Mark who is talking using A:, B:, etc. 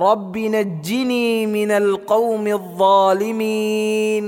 A: رب نجني من القوم الظالمين.